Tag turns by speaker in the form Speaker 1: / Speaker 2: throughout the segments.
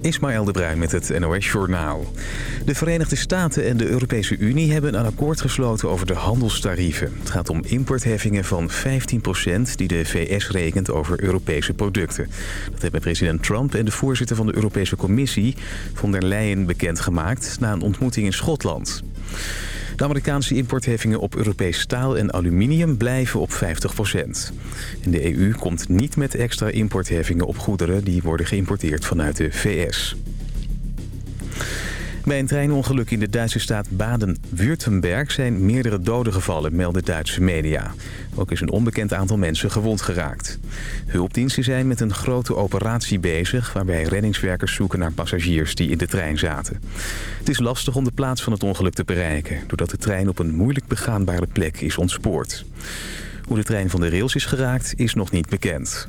Speaker 1: Ismaël de Bruin met het NOS Journaal. De Verenigde Staten en de Europese Unie hebben een akkoord gesloten over de handelstarieven. Het gaat om importheffingen van 15% die de VS rekent over Europese producten. Dat hebben president Trump en de voorzitter van de Europese Commissie, von der Leyen, bekendgemaakt na een ontmoeting in Schotland. De Amerikaanse importheffingen op Europees staal en aluminium blijven op 50% En de EU komt niet met extra importheffingen op goederen die worden geïmporteerd vanuit de VS. Bij een treinongeluk in de Duitse staat Baden-Württemberg zijn meerdere doden gevallen, melden Duitse media. Ook is een onbekend aantal mensen gewond geraakt. Hulpdiensten zijn met een grote operatie bezig... waarbij reddingswerkers zoeken naar passagiers die in de trein zaten. Het is lastig om de plaats van het ongeluk te bereiken... doordat de trein op een moeilijk begaanbare plek is ontspoord. Hoe de trein van de rails is geraakt is nog niet bekend.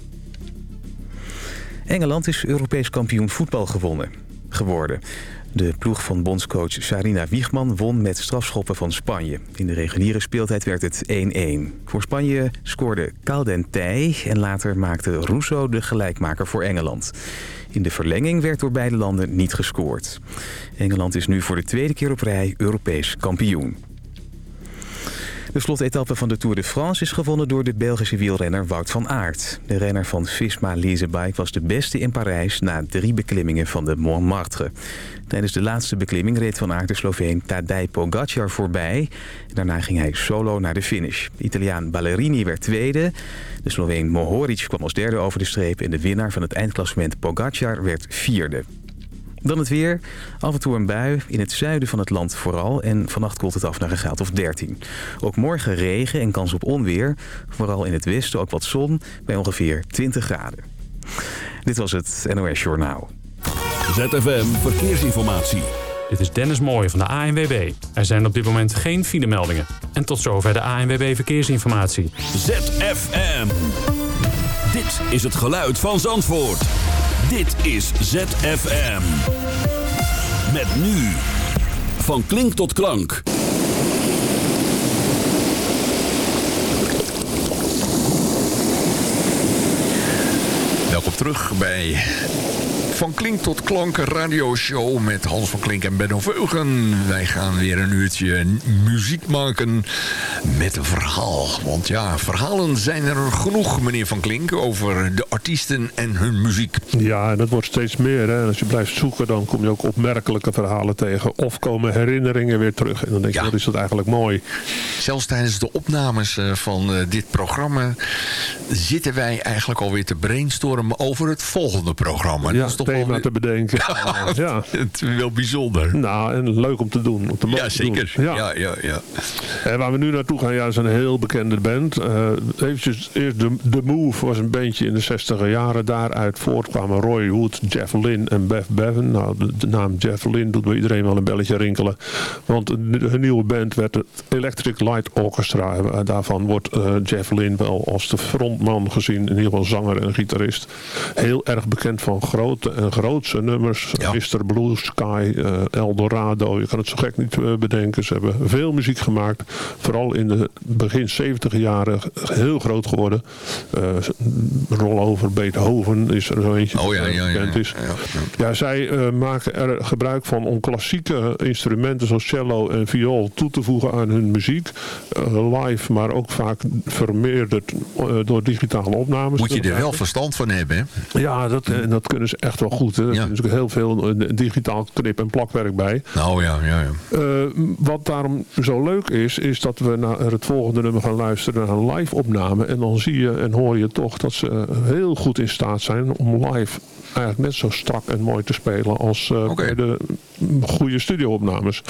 Speaker 1: Engeland is Europees kampioen voetbal gewonnen, geworden. De ploeg van bondscoach Sarina Wiegman won met strafschoppen van Spanje. In de reguliere speeltijd werd het 1-1. Voor Spanje scoorde Caldentij en later maakte Russo de gelijkmaker voor Engeland. In de verlenging werd door beide landen niet gescoord. Engeland is nu voor de tweede keer op rij Europees kampioen. De slotetappe van de Tour de France is gewonnen door de Belgische wielrenner Wout van Aert. De renner van Visma Leasebike was de beste in Parijs na drie beklimmingen van de Montmartre. Tijdens de laatste beklimming reed Van Aert de Sloveen Tadej Pogacar voorbij. Daarna ging hij solo naar de finish. De Italiaan Ballerini werd tweede. De Sloveen Mohoric kwam als derde over de streep... en de winnaar van het eindklassement Pogacar werd vierde. Dan het weer. Af en toe een bui. In het zuiden van het land vooral. En vannacht koelt het af naar een graad of 13. Ook morgen regen en kans op onweer. Vooral in het westen ook wat zon. Bij ongeveer 20 graden. Dit was het NOS Journaal.
Speaker 2: ZFM Verkeersinformatie.
Speaker 3: Dit is Dennis Mooij van de ANWB. Er zijn op dit moment geen filemeldingen. En tot zover de ANWB Verkeersinformatie.
Speaker 2: ZFM. Dit is het geluid van Zandvoort. Dit is ZFM. Met nu. Van klink tot klank.
Speaker 4: Welkom terug bij van Klink tot Klank radioshow met Hans van Klink en Benno Veugen. Wij gaan weer een uurtje muziek maken met een verhaal. Want ja, verhalen zijn er genoeg, meneer Van Klink, over de artiesten en hun muziek.
Speaker 5: Ja, en dat wordt steeds meer. Hè. als je blijft zoeken, dan kom je ook opmerkelijke verhalen tegen. Of komen herinneringen weer terug. En dan denk je, wat is dat eigenlijk mooi.
Speaker 4: Zelfs tijdens de opnames eh, van eh, dit programma zitten wij eigenlijk alweer te brainstormen over het volgende programma.
Speaker 5: Ja, dat is toch thema te bedenken.
Speaker 4: ja, Het is wel bijzonder.
Speaker 5: Nou, en leuk om te doen. Om te
Speaker 4: ja, zeker. Ja. Ja, ja, ja.
Speaker 5: En waar we nu naartoe gaan, ja, is een heel bekende band. Uh, eventjes, eerst de, The Move was een bandje in de 60 jaren. Daaruit voortkwamen Roy Wood, Jeff Lynne en Bev Bevan. Nou, de, naam Jeff Lynne doet bij iedereen wel een belletje rinkelen. Want hun nieuwe band werd het Electric Light Orchestra. Daarvan wordt uh, Jeff Lynne wel als de frontman gezien. In ieder geval zanger en gitarist. Heel erg bekend van grote en grootste nummers. Ja. Mr. Blue Sky, uh, Eldorado. Je kan het zo gek niet uh, bedenken. Ze hebben veel muziek gemaakt. Vooral in de begin 70 jaren heel groot geworden. Uh, Rollover Beethoven is er zo eentje
Speaker 4: oh, ja, ja, ja,
Speaker 5: bekend is. Ja, zij maken er gebruik van om klassieke instrumenten zoals cello en viool toe te voegen aan hun muziek. live, maar ook vaak vermeerderd door digitale opnames.
Speaker 4: Moet je er wel verstand van hebben, hè?
Speaker 5: Ja, dat, dat kunnen ze echt wel goed. Hè. Er is natuurlijk heel veel eh, digitaal knip- en plakwerk bij.
Speaker 4: Nou ja, ja, ja.
Speaker 5: Uh, wat daarom zo leuk is, is dat we naar het volgende nummer gaan luisteren naar een live opname. En dan zie je en hoor je toch dat ze heel goed in staat zijn om live eigenlijk net zo strak en mooi te spelen als uh, bij de goede studioopnames.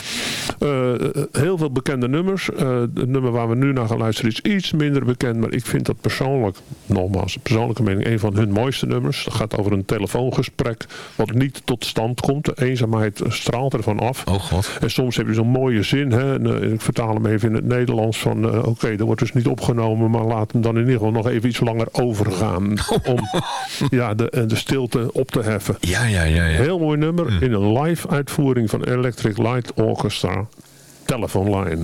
Speaker 5: Uh, heel veel bekende nummers. Het nummer waar we nu naar gaan luisteren is iets minder bekend, maar ik vind dat persoonlijk, nogmaals, persoonlijke mening, een van hun mooiste nummers. Het gaat over een telefoongesprek wat niet tot stand komt. De eenzaamheid straalt ervan af.
Speaker 4: Oh God.
Speaker 5: En soms heb je zo'n mooie zin, hè, en, ik vertaal hem even in het Nederlands van, oké, okay, er wordt dus niet opgenomen, maar laat hem dan in ieder geval nog even iets langer overgaan. om ja, de, de stilte op te heffen.
Speaker 4: Ja, ja, ja. ja.
Speaker 5: Heel mooi nummer hm. in een live uitvoering van Electric Light Orchestra. Telephone Line.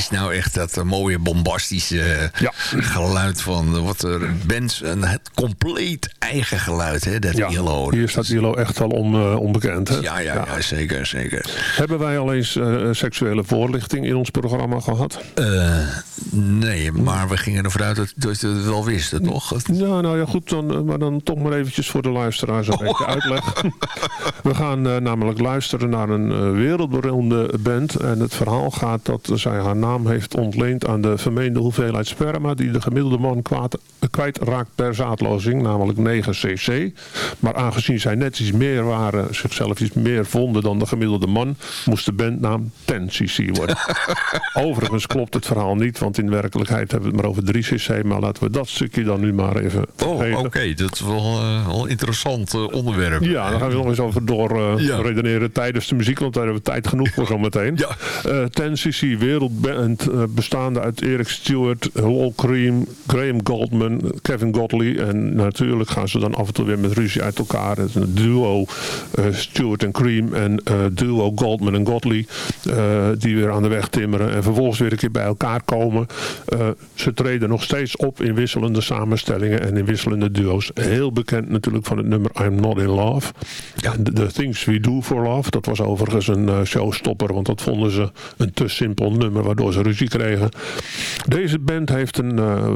Speaker 4: Is nou echt dat mooie bombastische ja. geluid van wat er bands... het compleet eigen geluid, hè, dat ja, ILO.
Speaker 5: Hier staat ILO echt al on, onbekend, hè?
Speaker 4: Ja, ja, ja. zeker, zeker.
Speaker 5: Hebben wij al eens seksuele voorlichting in ons programma gehad?
Speaker 4: nee, maar we gingen ervan uit dat, dat je het wel wist, toch?
Speaker 5: Ja, nou ja, goed, dan, maar dan toch maar eventjes voor de luisteraars een beetje uitleg. We gaan namelijk luisteren naar een wereldberoemde band. En het verhaal gaat dat zij haar naam heeft ontleend aan de vermeende hoeveelheid sperma... die de gemiddelde man kwijtraakt per zaadlozing, namelijk 9 cc. Maar aangezien zij net iets meer waren, zichzelf iets meer vonden dan de gemiddelde man... moest de bandnaam 10 cc worden. Overigens klopt het verhaal niet, want in werkelijkheid hebben we het maar over 3 cc. Maar laten we dat stukje dan nu maar even
Speaker 4: Oh, oké. Dat is wel, uh, wel een interessant uh, onderwerp.
Speaker 5: Ja, daar gaan we nog eens over door uh, ja. redeneren tijdens de muziek. Want daar hebben we tijd genoeg voor zometeen. ja. Uh, Ten Wereldband bestaande uit Eric Stewart, Hall Cream, Graham Goldman, Kevin Godley. En natuurlijk gaan ze dan af en toe weer met ruzie uit elkaar. Het is een duo Stewart en Cream en duo Goldman en Godley. die weer aan de weg timmeren. En vervolgens weer een keer bij elkaar komen. ze treden nog steeds op in wisselende samenstellingen en in wisselende duo's. Heel bekend natuurlijk van het nummer I'm Not In Love. Ja. The Things We Do For Love. Dat was overigens een showstopper. Want dat vonden ze een te simpel nummer. Waardoor ze ruzie kregen. Deze band heeft een, uh,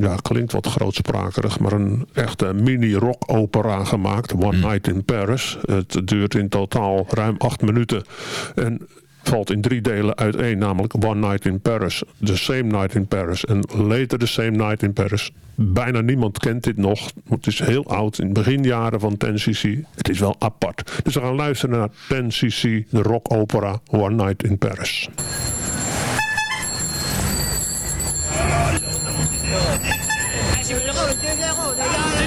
Speaker 5: ja klinkt wat grootsprakerig. Maar een echte mini rock opera gemaakt. One mm. Night in Paris. Het duurt in totaal ruim acht minuten. En valt in drie delen uiteen. Namelijk One Night in Paris, The Same Night in Paris en Later The Same Night in Paris. Bijna niemand kent dit nog. Het is heel oud, in beginjaren van 10cc. Het is wel apart. Dus we gaan luisteren naar 10cc, de rock opera One Night in Paris.
Speaker 6: All the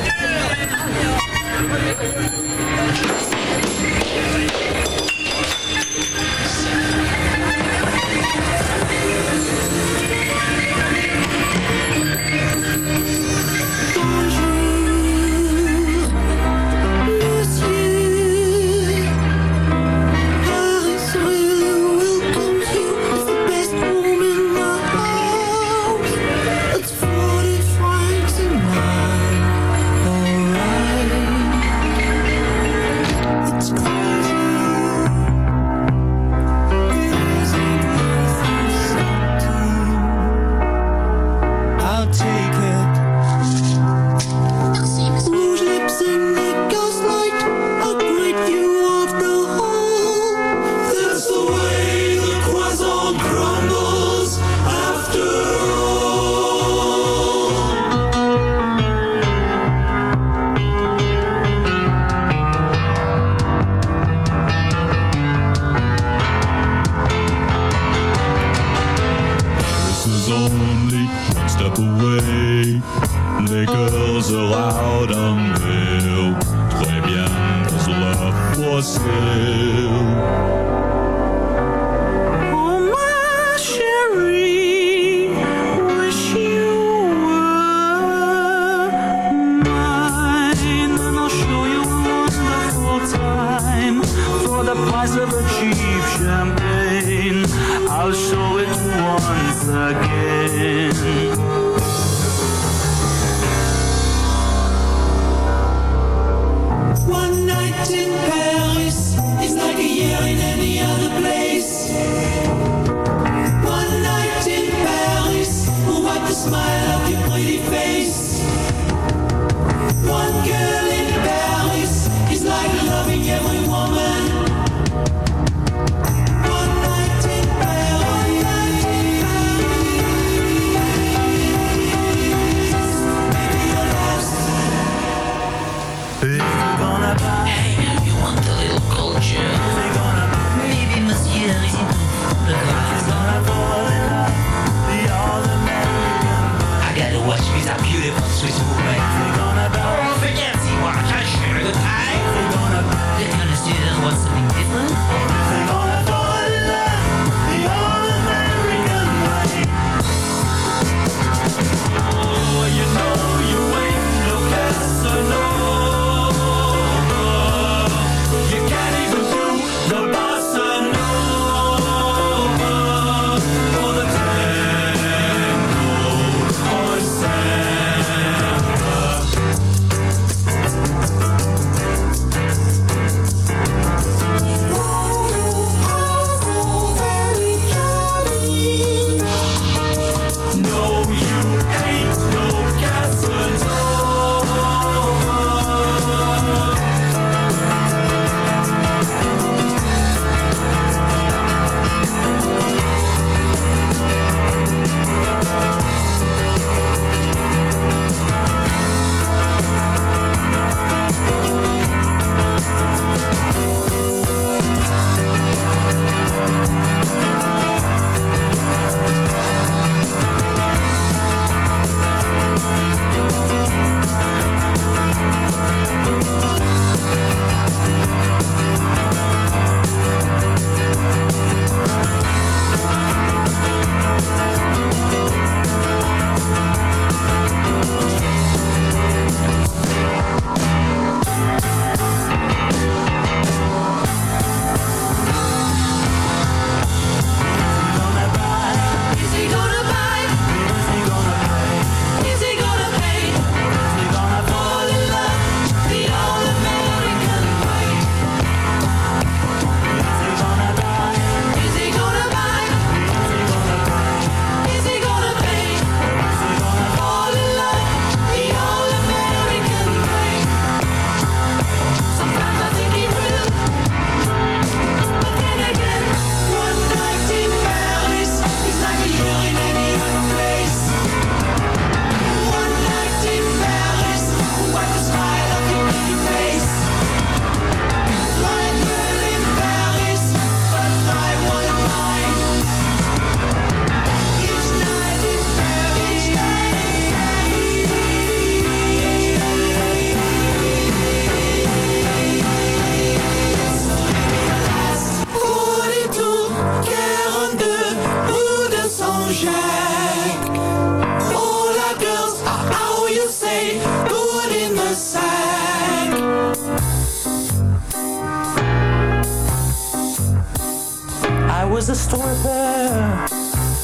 Speaker 6: was a store there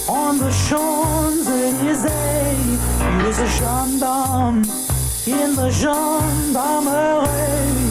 Speaker 6: on the Champs-Élysées. He was a gendarme in the gendarmerie.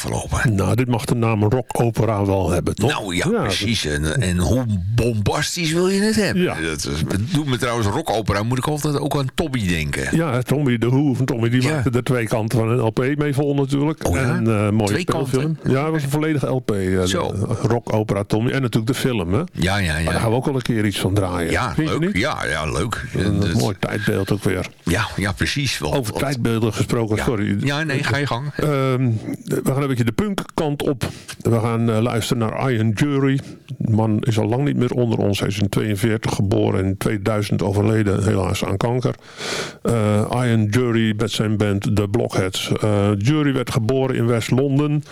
Speaker 4: afgelopen.
Speaker 5: Nou, dit mag de naam rock opera wel hebben, toch?
Speaker 4: Nou ja, precies. En, en hoe bombastisch wil je het hebben?
Speaker 5: Ja.
Speaker 4: Dat is, doet me trouwens rockopera, moet ik altijd ook aan Tommy denken.
Speaker 5: Ja, Tommy de Who van Tommy, die
Speaker 4: Ja.
Speaker 5: maakte de twee kanten van een LP mee vol natuurlijk.
Speaker 4: Oh ja?
Speaker 5: En eh mooie
Speaker 4: Twee kanten?
Speaker 5: Ja, het was een volledige LP. eh,
Speaker 4: Zo.
Speaker 5: de Rock, opera, Tommy. En natuurlijk de film, hè.
Speaker 4: Ja, ja,
Speaker 5: Maar daar gaan
Speaker 4: ja.
Speaker 5: we ook wel een keer iets van draaien.
Speaker 4: Ja, leuk. Ja, ja, leuk.
Speaker 5: Een,
Speaker 4: Dat-
Speaker 5: mooi tijdbeeld ook weer.
Speaker 4: ja, ja, precies. Wel,
Speaker 5: Over tijdbeelden gesproken,
Speaker 4: ja.
Speaker 5: sorry.
Speaker 4: Ja, nee, ga je gang.
Speaker 5: Ehm, we gaan een beetje de punkkant op. We gaan eh, luisteren naar Ian Jury. De man is al lang niet meer onder ons. Hij is in 42 geboren en in 2000 overleden, helaas aan kanker. Eh, Ian Jury met zijn band The Blockheads. Eh, Jury werd geboren in West-Londen.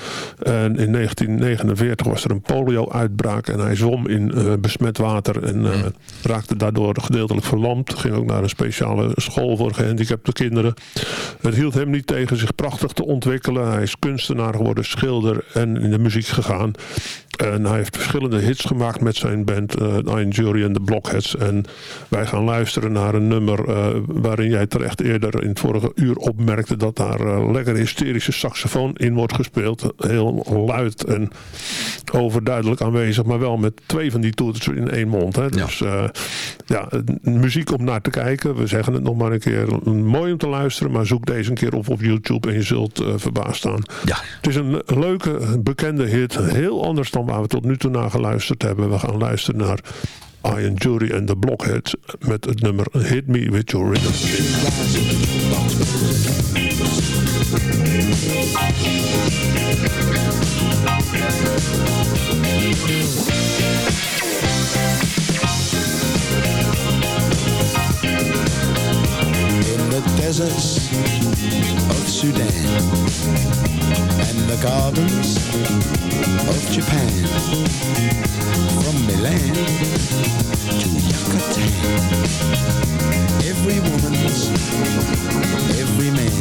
Speaker 5: En in 1949 was er een polio-uitbraak. En hij zwom in besmet water en raakte daardoor gedeeltelijk verlamd. Ging ook naar een speciale school voor gehandicapte kinderen. Het hield hem niet tegen zich prachtig te ontwikkelen. Hij is kunstenaar geworden, schilder en in de muziek gegaan. En hij heeft verschillende hits gemaakt met zijn band uh, Nine Jury en de Blockheads. En wij gaan luisteren naar een nummer uh, waarin jij terecht eerder in het vorige uur opmerkte dat daar uh, lekker hysterische saxofoon in wordt gespeeld. Heel luid en overduidelijk aanwezig, maar wel met twee van die toetsen in één mond. Hè. Dus ja. ja, muziek om naar te kijken. We zeggen het nog maar een keer. Mooi om te luisteren, maar zoek deze een keer op op YouTube en je zult verbaasd staan.
Speaker 4: Ja.
Speaker 5: Het is een leuke, bekende hit. Heel anders dan waar we tot nu toe naar geluisterd hebben. We gaan luisteren naar Ian Jury en de Blockheads met het nummer Hit Me With Your Rhythm.
Speaker 7: In the deserts Sudan and the gardens of Japan. From Milan to Yucatan. Every woman's, every man.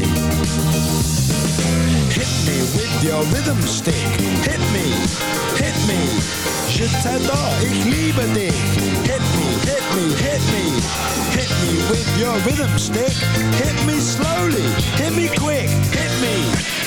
Speaker 7: Hit me with your rhythm stick. Hit me, hit me. Je t'adore, ich liebe dich. Hit me, hit me, hit me. Hit me with your rhythm stick. Hit me slowly, hit me quick. Hit me,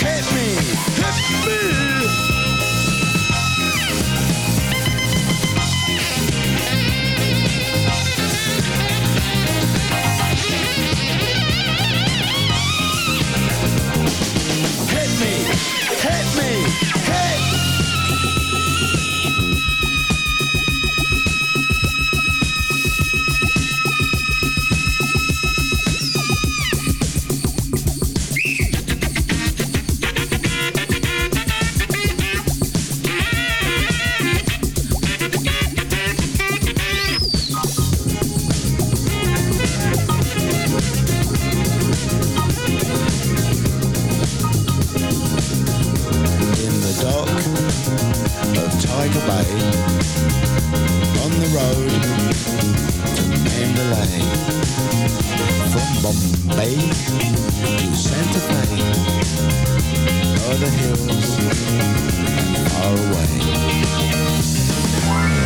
Speaker 7: hit me, hit me. Hit me, hit me,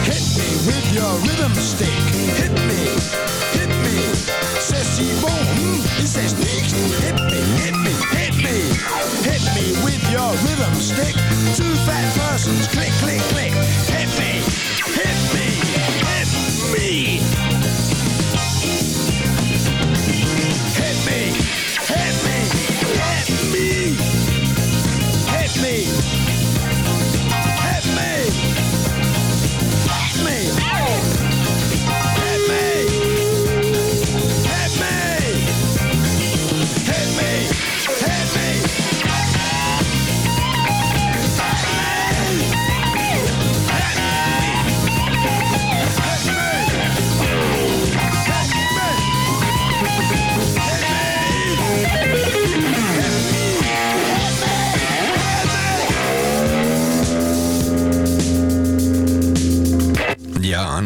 Speaker 7: hit me with your rhythm stick hit me hit me si bon hmm, c'est nicht hit me hit me hit me hit me with your rhythm stick two fat persons click click click hit me hit me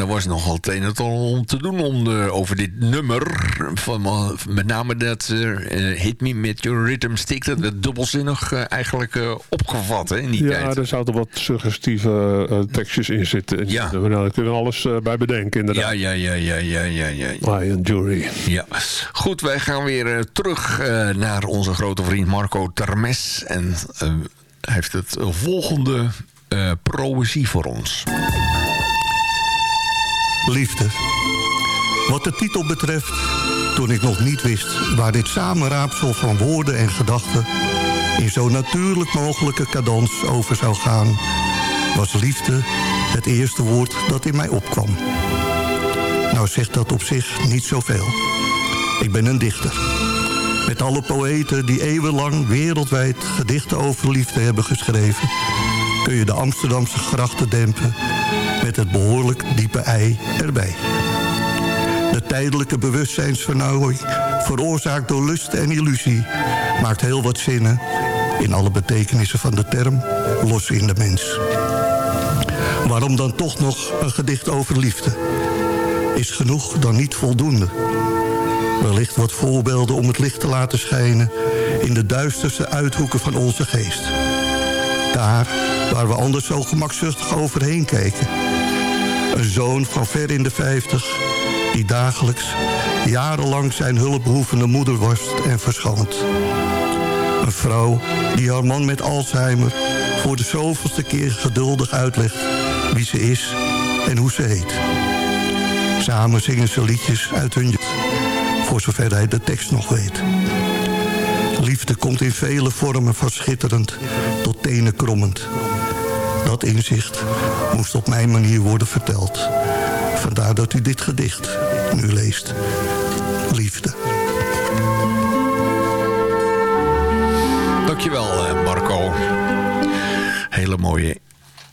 Speaker 4: er was nogal het een en het ander om te doen om de, over dit nummer. Van, eh, met name dat eh, Hit Me Met Your Rhythm Stick. Dat werd dubbelzinnig eh, eigenlijk eh, opgevat hè, in die
Speaker 5: Ja,
Speaker 4: tijd.
Speaker 5: er zaten wat suggestieve eh, tekstjes in zitten.
Speaker 4: Ja.
Speaker 5: Nou, daar kunnen we alles eh, bij bedenken,
Speaker 4: Ja,
Speaker 5: inderdaad.
Speaker 4: ja, ja, ja, ja, ja, ja.
Speaker 5: Lion Jury.
Speaker 4: Ja, goed, wij gaan weer eh, terug eh, naar onze grote vriend Marco Termes. En eh, hij heeft het volgende eh proëzie voor ons.
Speaker 8: Liefde. Wat de titel betreft, toen ik nog niet wist... waar dit samenraapsel van woorden en gedachten... in zo natuurlijk mogelijke cadans over zou gaan... was liefde het eerste woord dat in mij opkwam. Nou zegt dat op zich niet zoveel. Ik ben een dichter. Met alle poëten die eeuwenlang wereldwijd gedichten over liefde hebben geschreven... kun je de Amsterdamse grachten dempen met het behoorlijk diepe ei erbij. De tijdelijke bewustzijnsvernauwing, veroorzaakt door lust en illusie... maakt heel wat zinnen, in alle betekenissen van de term, los in de mens. Waarom dan toch nog een gedicht over liefde? Is genoeg dan niet voldoende? Wellicht wat voorbeelden om het licht te laten schijnen... in de duisterste uithoeken van onze geest. Daar waar we anders zo gemakzuchtig overheen kijken. Een zoon van ver in de vijftig die dagelijks jarenlang zijn hulpbehoevende moeder was en verschoont. Een vrouw die haar man met Alzheimer voor de zoveelste keer geduldig uitlegt wie ze is en hoe ze heet. Samen zingen ze liedjes uit hun voor zover hij de tekst nog weet. Liefde komt in vele vormen van schitterend tot tenen krommend. Dat inzicht moest op mijn manier worden verteld. Vandaar dat u dit gedicht nu leest. Liefde.
Speaker 4: Dankjewel, eh, Marco. Hele mooie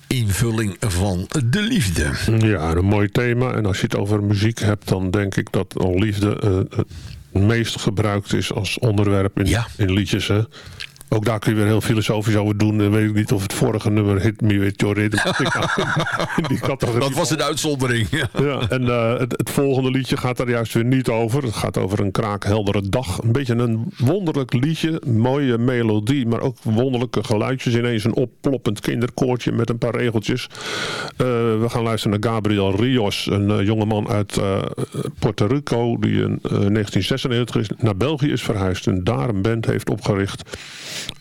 Speaker 4: invulling van de liefde.
Speaker 5: Ja, een mooi thema. En als je het over muziek hebt, dan denk ik dat al liefde eh, het meest gebruikt is als onderwerp in,
Speaker 4: Ja.
Speaker 5: in liedjes. Hè? Ook daar kun je weer heel filosofisch over doen. Weet ik niet of het vorige nummer Hit Me With Your Rhythm in die categorie
Speaker 4: Dat was een uitzondering.
Speaker 5: Ja, en eh, het, het volgende liedje gaat daar juist weer niet over. Het gaat over een kraakheldere dag. Een beetje een wonderlijk liedje. Mooie melodie, maar ook wonderlijke geluidjes. Ineens een opploppend kinderkoortje met een paar regeltjes. Eh, we gaan luisteren naar Gabriel Rios. Een eh, jongeman uit Puerto Rico. Die in eh, 1996 is, naar België is verhuisd. En daar een band heeft opgericht.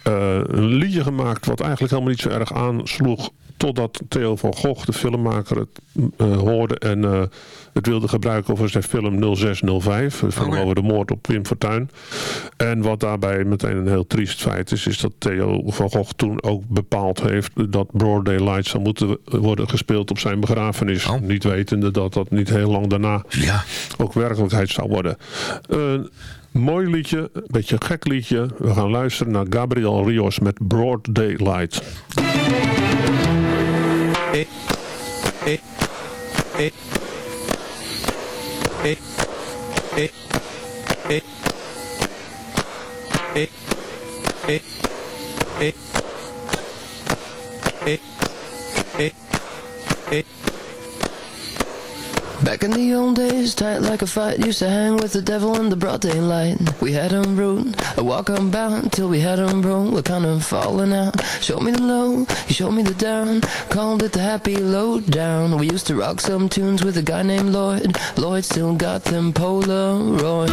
Speaker 5: Eh, een liedje gemaakt wat eigenlijk helemaal niet zo erg aansloeg. Totdat Theo van Gogh, de filmmaker, het eh, hoorde en eh, het wilde gebruiken voor zijn film 0605. Een film over de moord op Wim Fortuyn. En wat daarbij meteen een heel triest feit is, is dat Theo van Gogh toen ook bepaald heeft dat Broad Daylight zou moeten worden gespeeld op zijn begrafenis.
Speaker 4: Oh.
Speaker 5: Niet wetende dat dat niet heel lang daarna
Speaker 4: Ja.
Speaker 5: ook werkelijkheid zou worden. Een mooi liedje, een beetje gek liedje. We gaan luisteren naar Gabriel Rios met Broad Daylight.
Speaker 9: Back in the old days, tight like a fight, used to hang with the devil in the broad daylight. We had him rude, a walk unbound till we had him broke. We're kind of falling out. Showed me the low, he showed me the down. Called it the happy low down. We used to rock some tunes with a guy named Lloyd. Lloyd still got them Polaroids.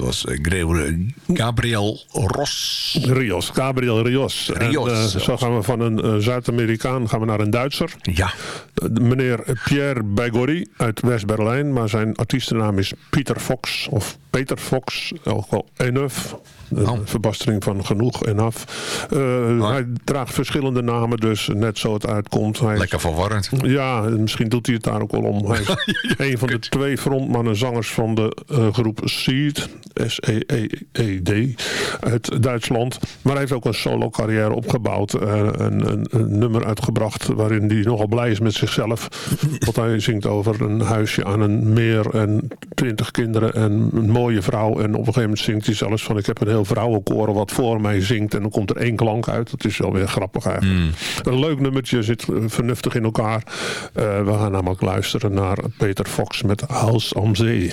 Speaker 4: Was eh, Gabriel- Gabriel Ros.
Speaker 5: Rios, Gabriel Rios.
Speaker 4: Rios.
Speaker 5: En, eh, zo gaan we van een eh, Zuid-Amerikaan gaan we naar een Duitser.
Speaker 4: Ja.
Speaker 5: Eh, meneer Pierre Bagori uit West-Berlijn. Maar zijn artiestennaam is Pieter Fox. Of Peter Fox. Ook wel Enough. Een
Speaker 4: Oh.
Speaker 5: verbastering van genoeg en af. Hij draagt verschillende namen, dus net zo het uitkomt. Hij is-
Speaker 4: Lekker verwarrend.
Speaker 5: ja, en misschien doet hij het daar ook wel om. Hij is een van de twee frontmannen zangers van de eh, groep Seed, S-E-E-D, uit Duitsland. Maar hij heeft ook een solo carrière opgebouwd. eh, een, een, een nummer uitgebracht waarin hij nogal blij is met zichzelf. Want hij zingt over een huisje aan een meer en twintig kinderen en een mooie vrouw. En op een gegeven moment zingt hij zelfs van ik heb een heel vrouwenkoor wat voor mij zingt. En dan komt er één klank uit. Dat is wel weer grappig eigenlijk. Een leuk nummertje, zit eh, vernuftig in elkaar. Eh, we gaan namelijk luisteren naar Peter Fox met Hals am Zee.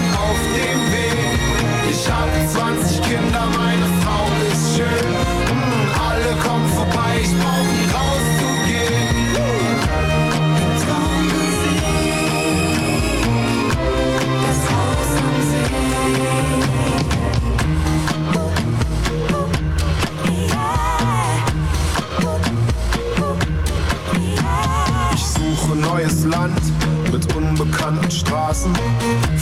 Speaker 10: auf dem Weg. Ich hab 20 Kinder, meine Frau ist schön. Mm, alle kommen vorbei, ich brauch nie rauszugehen. Das Haus am Ich suche neues Land mit unbekannten Straßen,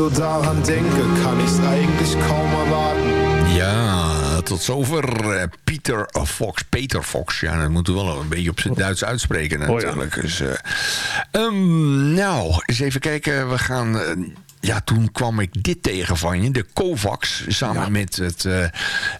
Speaker 10: so daran denke, kann ich's eigentlich kaum erwarten.
Speaker 4: Ja, tot zover eh, Pieter Fox. Peter Fox. Ja, dat moeten we wel een beetje op zijn Duits uitspreken natuurlijk. Dus, eh, ehm, nou, eens even kijken. We gaan... eh, ja, toen kwam ik dit tegen van je. De Kovacs, samen met het, eh,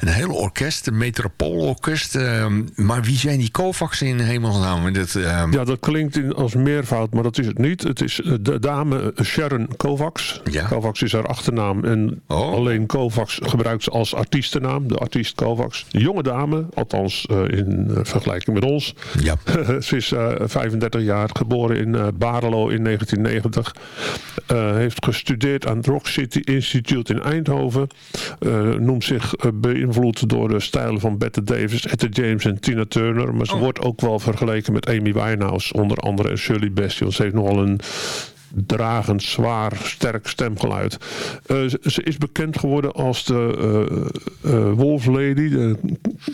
Speaker 4: een hele orkest. De Metropoolorkest. Uh, maar wie zijn die Kovacs in hemelsnaam? Dat, uh...
Speaker 5: Ja, dat klinkt in, als meervoud, maar dat is het niet. Het is eh, de dame Sharon Kovacs.
Speaker 4: Ja.
Speaker 5: Kovacs is haar achternaam. En
Speaker 4: Oh.
Speaker 5: alleen Kovacs gebruikt ze als artiestennaam. De artiest Kovacs. Een jonge dame, althans eh, in vergelijking met ons.
Speaker 4: Ja.
Speaker 5: ze is eh, 35 jaar, geboren in Barelo in 1990. Eh, heeft gestudeerd aan het Rock City Institute in Eindhoven. Eh, noemt zich eh, beïnvloed door de stijlen van Bette Davis, Etta James en Tina Turner. Maar ze
Speaker 4: Oh.
Speaker 5: wordt ook wel vergeleken met Amy Winehouse, onder andere en Shirley Bassey. Ze heeft nogal een dragend, zwaar, sterk stemgeluid. Eh, ze, is bekend geworden als de eh eh, Wolf Lady.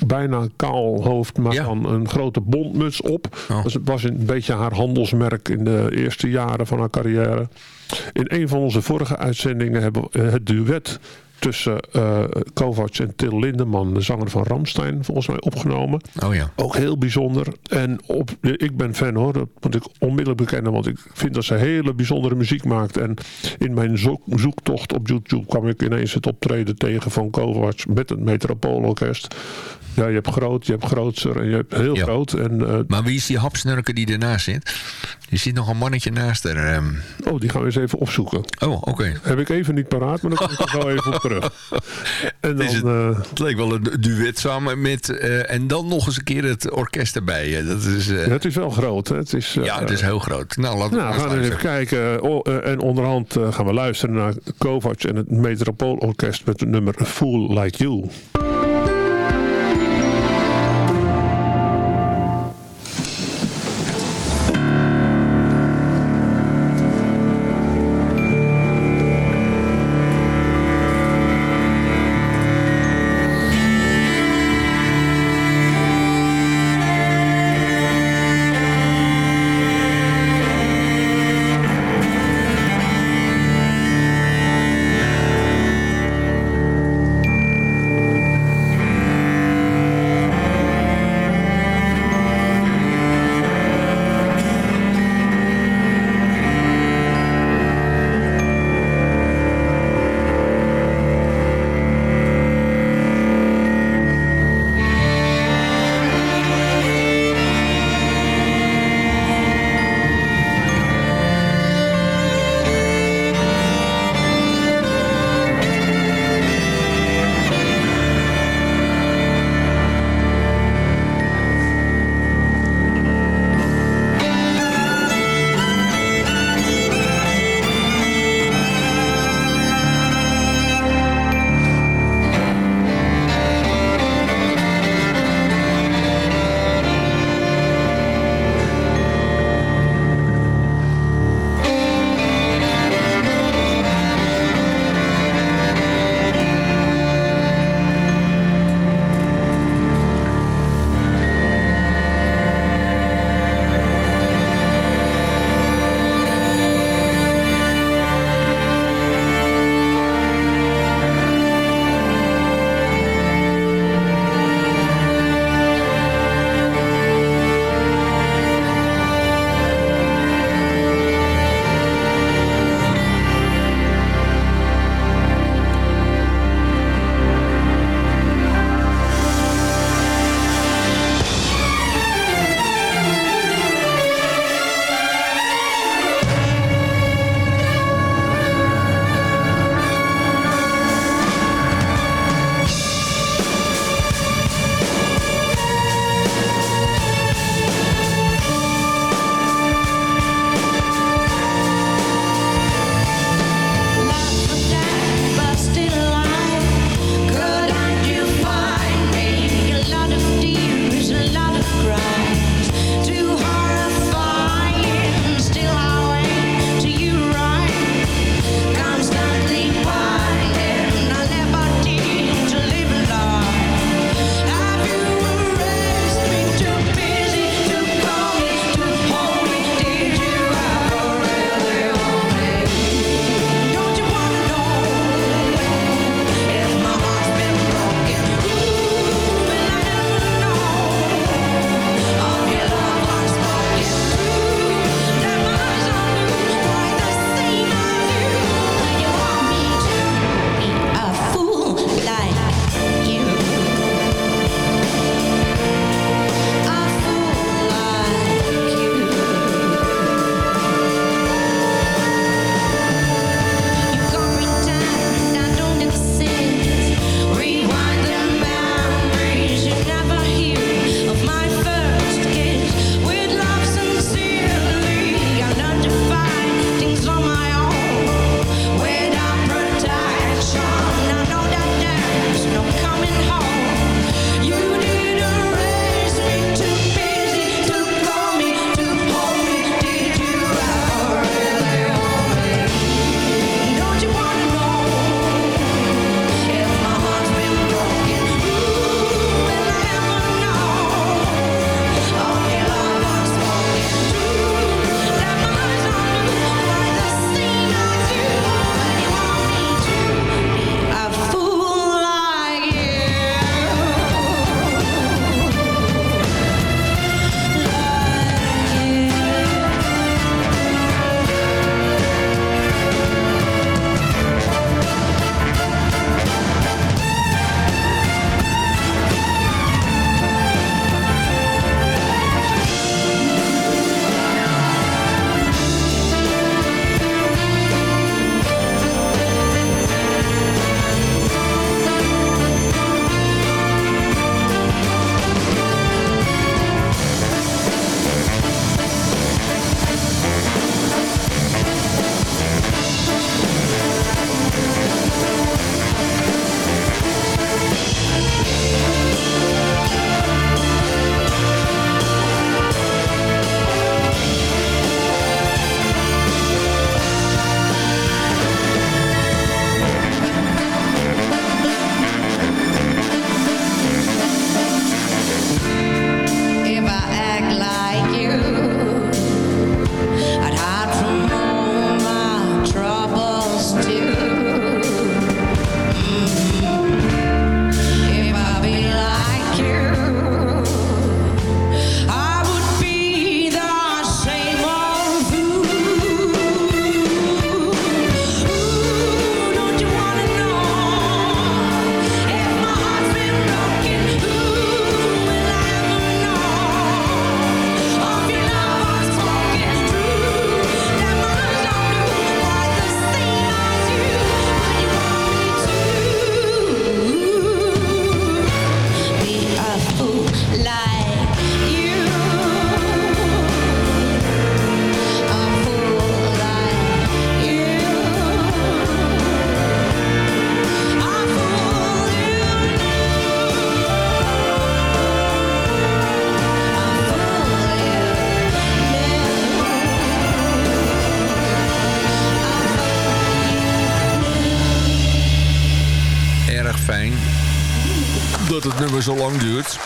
Speaker 5: Bijna kaal hoofd, maar
Speaker 4: Ja.
Speaker 5: dan een grote bontmuts op.
Speaker 4: Oh.
Speaker 5: Dat was een beetje haar handelsmerk in de eerste jaren van haar carrière. In een van onze vorige uitzendingen hebben we het duet tussen eh Kovacs en Till Lindemann, de zanger van Ramstein, volgens mij opgenomen.
Speaker 4: Oh ja.
Speaker 5: Ook heel bijzonder. En op, ik ben fan hoor, dat moet ik onmiddellijk bekennen, want ik vind dat ze hele bijzondere muziek maakt. En in mijn zoek- zoektocht op YouTube kwam ik ineens het optreden tegen van Kovacs met het Metropoolorkest. Ja, je hebt groot, je hebt grootser en je hebt heel
Speaker 4: Ja.
Speaker 5: groot. En, eh,
Speaker 4: Maar wie is die hapsnurker die ernaast zit? Er zit nog een mannetje naast haar. ehm.
Speaker 5: oh, die gaan we eens even opzoeken.
Speaker 4: Oh, oké.
Speaker 5: Heb ik even niet paraat, maar dan kom ik er wel even op terug. En dan,
Speaker 4: het-
Speaker 5: eh,
Speaker 4: Het leek wel een duet samen met... eh, en dan nog eens een keer het orkest erbij. Dat is,
Speaker 5: ja, het is wel groot. Hè? Het is,
Speaker 4: ja, het is heel groot. Nou, laten we
Speaker 5: Nou, we gaan eens even kijken. Oh, en onderhand gaan we luisteren naar Kovacs en het Metropoolorkest met het nummer Fool Like You.
Speaker 4: Zo lang duurt.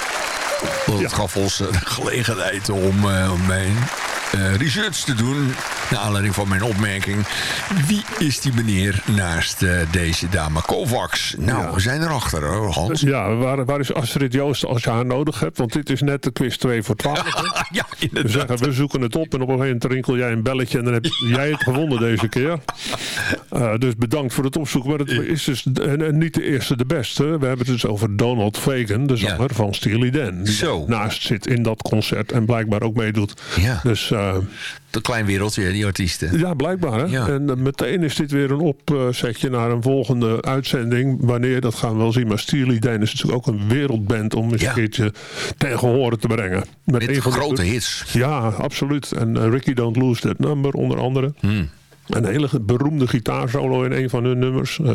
Speaker 4: Want het gaf ons eh, de gelegenheid om, eh, om mijn eh, research te doen. Naar aanleiding van mijn opmerking. Wie is die meneer naast eh, deze dame Kovacs? Nou, we zijn erachter hoor, Hans.
Speaker 5: Ja, waar, waar is Astrid Joost als je haar nodig hebt? Want dit is net de quiz 2 voor 12. hè?
Speaker 4: ja,
Speaker 5: We
Speaker 4: inderdaad.
Speaker 5: zeggen, we zoeken het op en op een gegeven moment rinkel jij een belletje en dan heb jij het gewonnen deze keer. Eh, dus bedankt voor het opzoeken. Maar het is dus en, en niet de eerste de beste. We hebben het dus over Donald Fagan, de zanger van Steely Dan. Die
Speaker 4: Zo.
Speaker 5: naast zit in dat concert en blijkbaar ook meedoet.
Speaker 4: Ja.
Speaker 5: Dus eh,
Speaker 4: Een klein wereldje, die artiesten.
Speaker 5: ja, blijkbaar. Hè?
Speaker 4: Ja.
Speaker 5: En eh, meteen is dit weer een opzetje naar een volgende uitzending. Wanneer, dat gaan we wel zien. Maar Steely Dan is natuurlijk ook een wereldband om eens
Speaker 4: Ja.
Speaker 5: een keertje tegen horen te brengen. Met,
Speaker 4: Met grote hits.
Speaker 5: Ja, absoluut. En eh, Ricky Don't Lose That Number onder andere.
Speaker 4: Hmm.
Speaker 5: Een hele beroemde gitaarsolo in een van hun nummers. Eh,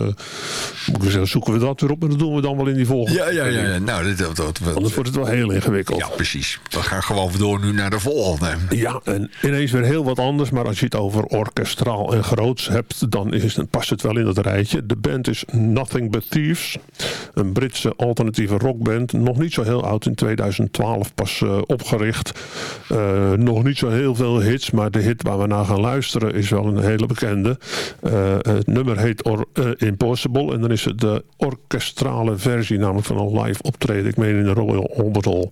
Speaker 5: moet ik zeggen, zoeken we dat weer op. En dat doen we dan wel in die volgende.
Speaker 4: Ja, ja, ja. ja. Nou, dit, dat, dat, dat-
Speaker 5: Anders wordt het wel heel ingewikkeld.
Speaker 4: ja, precies. We gaan gewoon door nu naar de volgende.
Speaker 5: Ja, en ineens weer heel wat anders. Maar als je het over orkestraal en groots hebt, dan is, past het wel in dat rijtje. De band is Nothing But Thieves. Een Britse alternatieve rockband. Nog niet zo heel oud, in 2012 pas eh, opgericht. Eh, nog niet zo heel veel hits, maar de hit waar we naar gaan luisteren is wel een hele bekende. Eh, het nummer heet Or- eh, Impossible. En dan is het de orkestrale versie, namelijk van een live optreden. Ik meen in de Royal Albert Hall.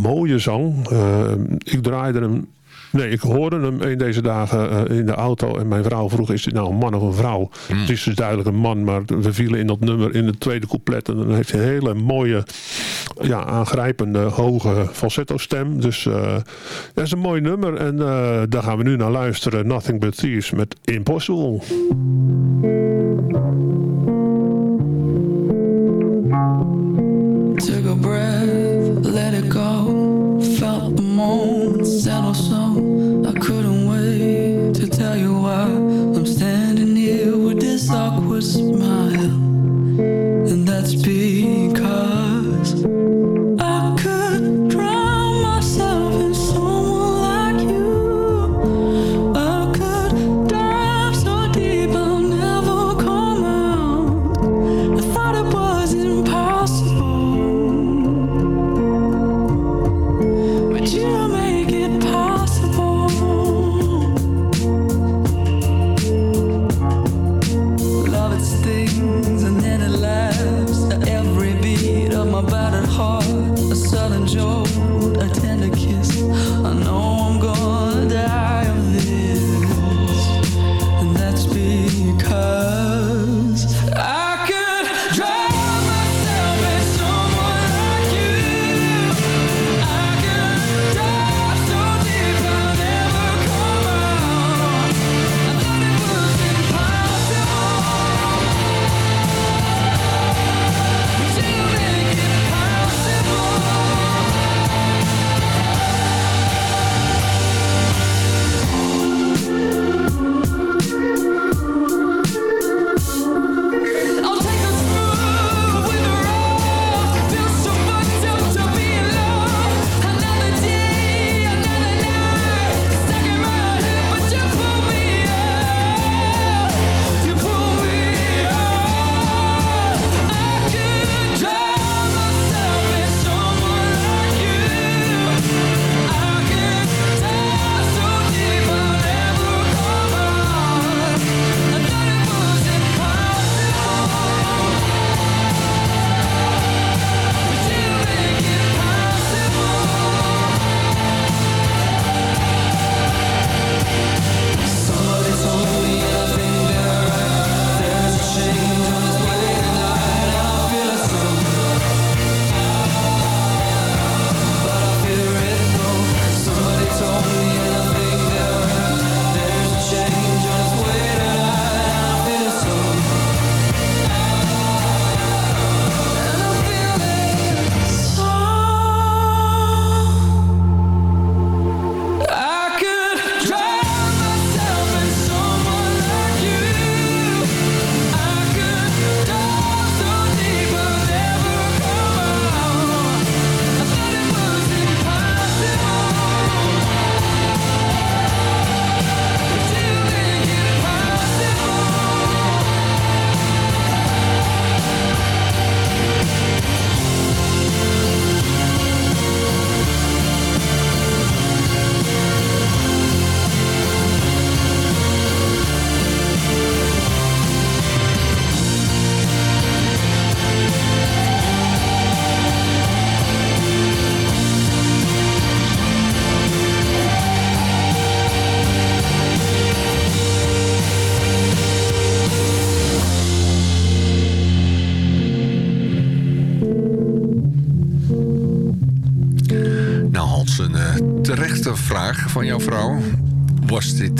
Speaker 5: Mooie zang. Eh, ik draaide hem Nee, ik hoorde hem een deze dagen eh, in de auto en mijn vrouw vroeg, is dit nou een man of een vrouw? Het is dus duidelijk een man, maar we vielen in dat nummer in het tweede couplet en dan heeft hij een hele mooie, ja, aangrijpende, hoge falsetto stem. Dus eh, dat is een mooi nummer en eh, daar gaan we nu naar luisteren. Nothing But Thieves met Impossible.
Speaker 11: Took a breath, let it go. Felt the moment settle so I couldn't wait to tell you why I'm standing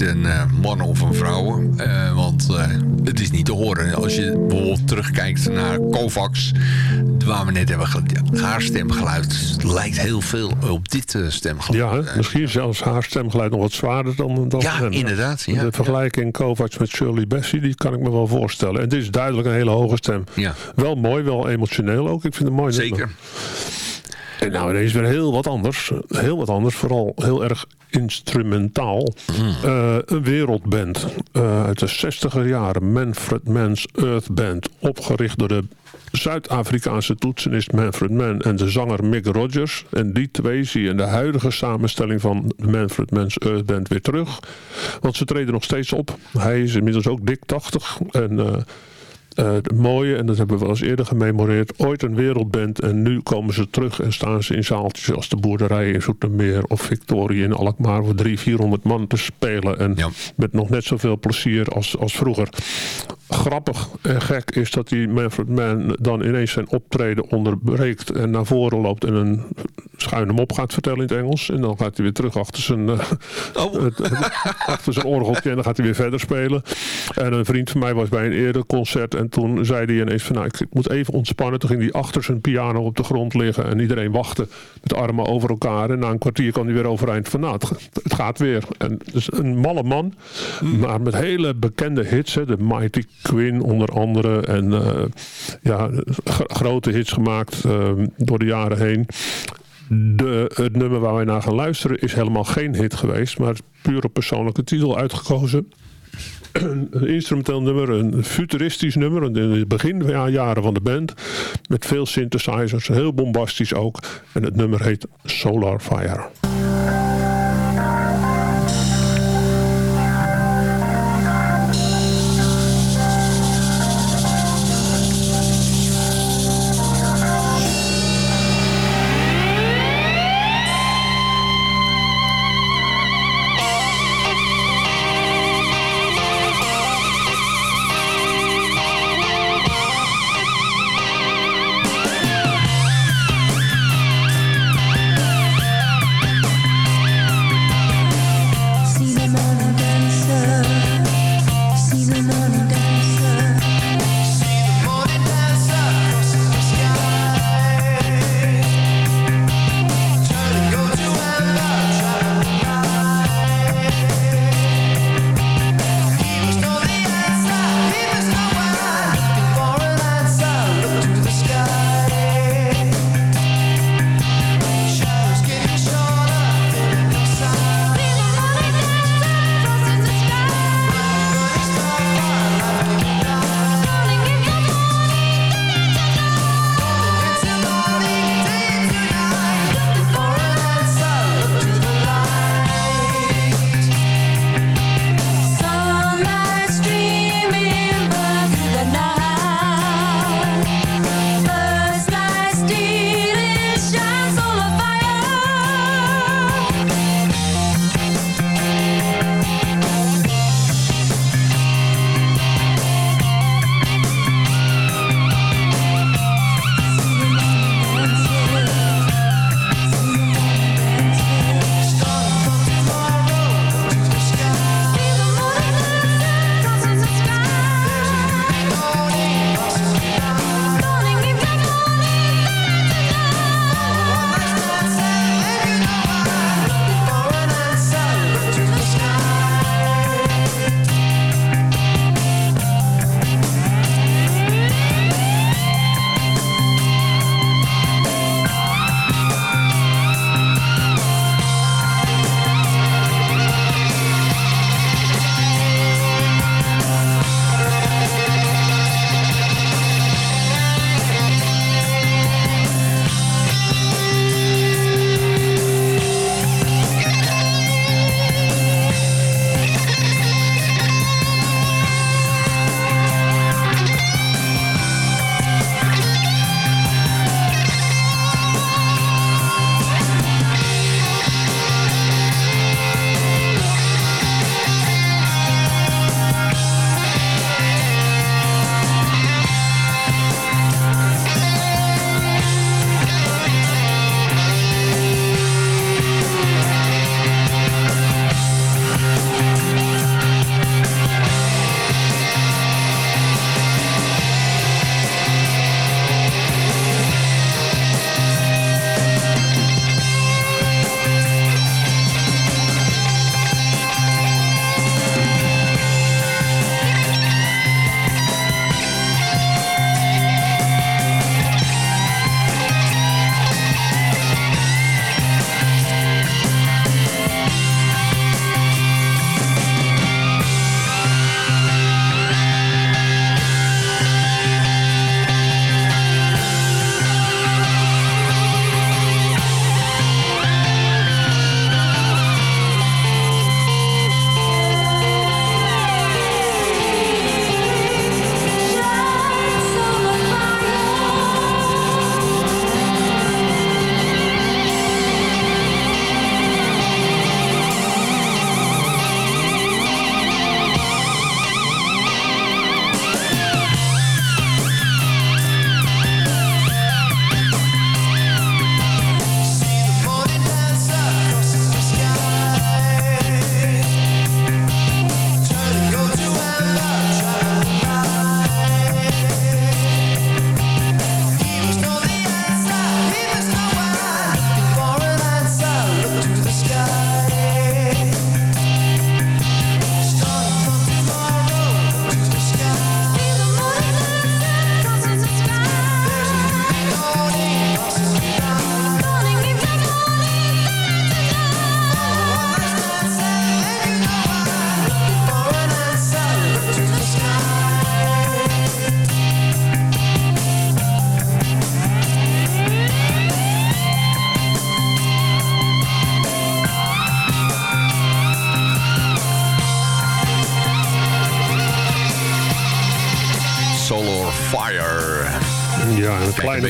Speaker 4: een eh, man of een vrouw? Eh, want eh, het is niet te horen. Als je bijvoorbeeld terugkijkt naar Kovacs... waar we net hebben haar stemgeluid... lijkt heel veel op dit stemgeluid.
Speaker 5: Ja, hè? misschien zelfs haar stemgeluid nog wat zwaarder dan,
Speaker 4: Ja, inderdaad, ja,
Speaker 5: de vergelijking Kovacs met Shirley Bassey, die kan ik me wel voorstellen. En dit is duidelijk een hele hoge stem.
Speaker 4: Ja.
Speaker 5: Wel mooi, wel emotioneel ook. Ik vind het mooi.
Speaker 4: Zeker.
Speaker 5: nummer. En nou, deze is weer heel wat anders. Heel wat anders, vooral heel erg instrumentaal.
Speaker 4: Hmm.
Speaker 5: Eh, een wereldband eh, uit de 60er jaren. Manfred Mann's Earth Band. Opgericht door de Zuid-Afrikaanse toetsenist Manfred Mann en de zanger Mick Rogers. En die twee zie je in de huidige samenstelling van de Manfred Mann's Earth Band weer terug. Want ze treden nog steeds op. Hij is inmiddels ook dik 80. En eh, het mooie, en dat hebben we wel eens eerder gememoreerd, ooit een wereldband en nu komen ze terug en staan ze in zaaltjes als de boerderij in Zoetermeer of Victorie in Alkmaar voor 300, 400 man te spelen. En met nog net zoveel plezier als, als vroeger. Grappig en gek is dat die Manfred Mann dan ineens zijn optreden onderbreekt en naar voren loopt en een schuine mop gaat vertellen in het Engels. En dan gaat hij weer terug achter zijn, eh, het- achter zijn orgeltje en dan gaat hij weer verder spelen. En een vriend van mij was bij een eerder concert en toen zei hij ineens van nou, ik, moet even ontspannen. Toen ging hij achter zijn piano op de grond liggen en iedereen wachtte met armen over elkaar. En na een kwartier kwam hij weer overeind van nou, het, ga- het gaat weer. En dus een malle man, maar met hele bekende hits. Hè, de Mighty Queen onder andere. En eh, ja, grote hits gemaakt eh, door de jaren heen. De, het nummer waar wij naar gaan luisteren is helemaal geen hit geweest, maar puur op persoonlijke titel uitgekozen. Een instrumenteel nummer, een futuristisch nummer, in het beginjaren van de band. Met veel synthesizers, heel bombastisch ook. En het nummer heet Solar Fire.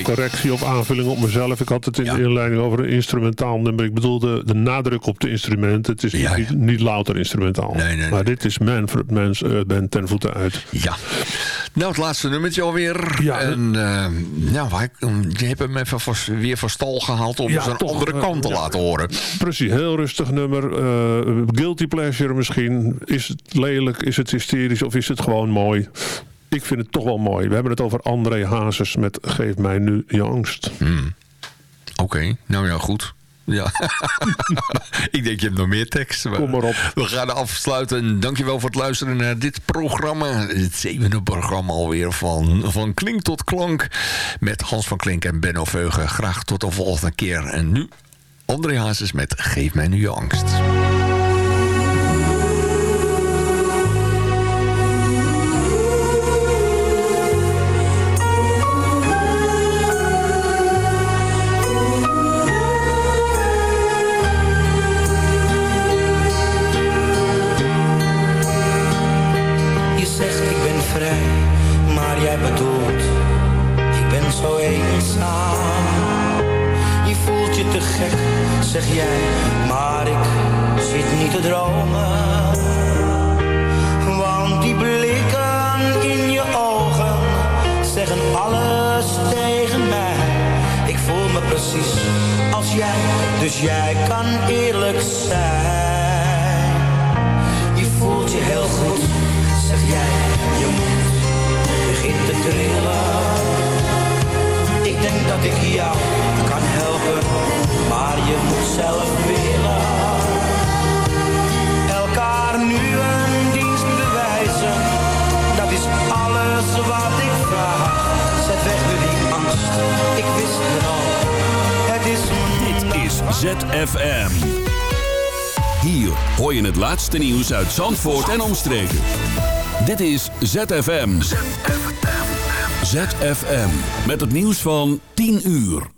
Speaker 5: Correctie of aanvulling op mezelf. Ik had het in de inleiding over een instrumentaal nummer. Ik bedoelde de nadruk op de instrument. Het is niet, niet louter instrumentaal. maar dit is Manfred Mans Earth Band ten voeten uit.
Speaker 4: Ja. Nou, het laatste nummertje alweer.
Speaker 5: Ja.
Speaker 4: En uh, nou, je hebt hem even weer van stal gehaald om ja, een andere kant te laten horen.
Speaker 5: Precies, heel rustig nummer. Uh, guilty pleasure misschien. Is het lelijk, is het hysterisch of is het gewoon mooi? Ik vind het toch wel mooi. We hebben het over André Hazes met Geef mij nu je angst.
Speaker 4: Hmm. Oké, nou ja, goed. Ja, ik denk je hebt nog meer tekst.
Speaker 5: Kom maar op.
Speaker 4: We gaan afsluiten. Dankjewel voor het luisteren naar dit programma. Het zevende programma alweer van, van Klink tot Klank. Met Hans van Klink en Benno Veugen. Graag tot de volgende keer. En nu André Hazes met Geef mij nu je angst.
Speaker 6: Zeg jij, maar ik zit niet te dromen. Want die blikken in je ogen zeggen alles tegen mij. Ik voel me precies als jij, dus jij kan eerlijk zijn. Je voelt je heel goed, zeg jij, je moet begint te trillen. Ik denk dat ik jou maar je moet zelf willen. Elkaar nu een dienst bewijzen, dat is alles wat ik vraag. Zet weg die angst, ik wist het al, het is
Speaker 2: Dit is ZFM. Hier hoor je het laatste nieuws uit Zandvoort en omstreken. Dit is ZFM. ZFM. Met het nieuws van 10 uur.